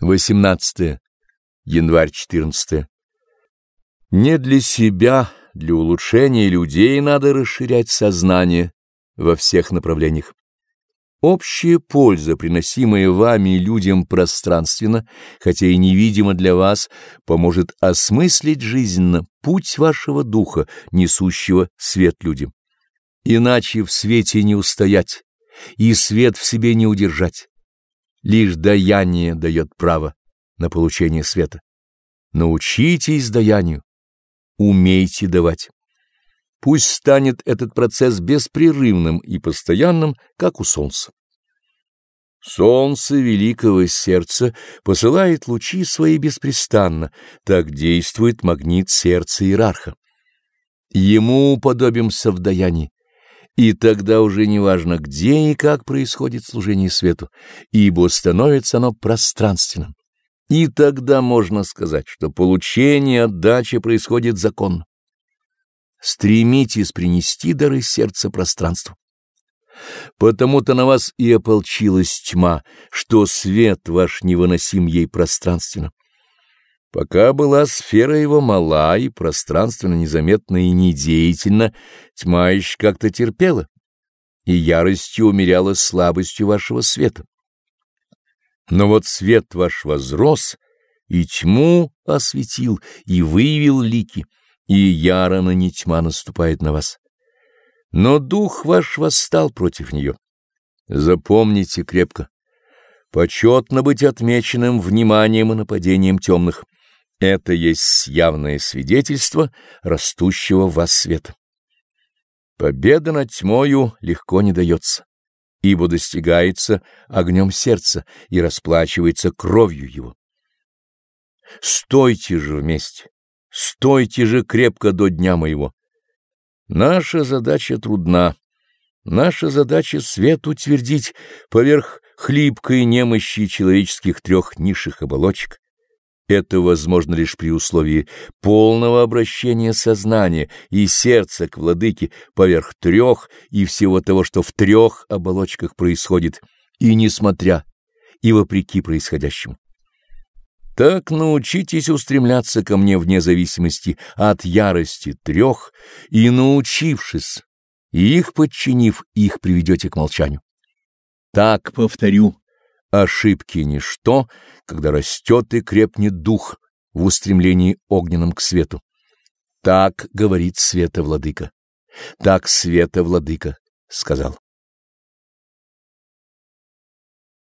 18 январь 14 Не для себя, для улучшения людей надо расширять сознание во всех направлениях. Общая польза, приносимая вами людям пространственно, хотя и невидимо для вас, поможет осмыслить жизненно путь вашего духа, несущего свет людям. Иначе в свете не устоять, и свет в себе не удержать. Лишь даяние дает право на получение света. Научитесь даянию, умейте давать. Пусть станет этот процесс беспрерывным и постоянным, как у солнца. Солнце великого сердца посылает лучи свои беспрестанно, так действует магнит сердца иерарха. Ему уподобимся в даянии, и тогда уже не важно, где и как происходит служение свету, ибо становится оно пространственным. И тогда можно сказать, что получение отдачи происходит законно. Стремитесь принести дары сердца пространству. Потому-то на вас и ополчилась тьма, что свет ваш невыносим ей пространственно. Пока была сфера его мала и пространственно незаметна и недеятельна, тьма еще как-то терпела и яростью умеряла слабостью вашего света. Но вот свет ваш возрос, и тьму осветил, и выявил лики, и яро на не тьма наступает на вас. Но дух ваш восстал против нее. Запомните крепко. Почетно быть отмеченным вниманием и нападением темных. Это есть явное свидетельство растущего в вас света. Победа над тьмою легко не дается, ибо достигается огнем сердца и расплачивается кровью его. Стойте же вместе, стойте же крепко до дня моего. Наша задача трудна. Наша задача свет утвердить поверх хлипкой немощи человеческих трех низших оболочек. Это возможно лишь при условии полного обращения сознания и сердца к владыке поверх трех и всего того, что в трех оболочках происходит, и несмотря, и вопреки происходящему. Так научитесь устремляться ко мне вне зависимости от ярости трех, и научившись, и их подчинив, их приведете к молчанию. Так, повторю, ошибки ничто, когда растет и крепнет дух в устремлении огненном к свету. Так говорит света владыка. Так света владыка сказал.